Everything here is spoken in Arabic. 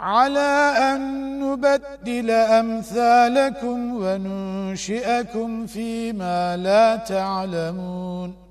على أن نبدل أمثالكم وننشئكم فيما لا تعلمون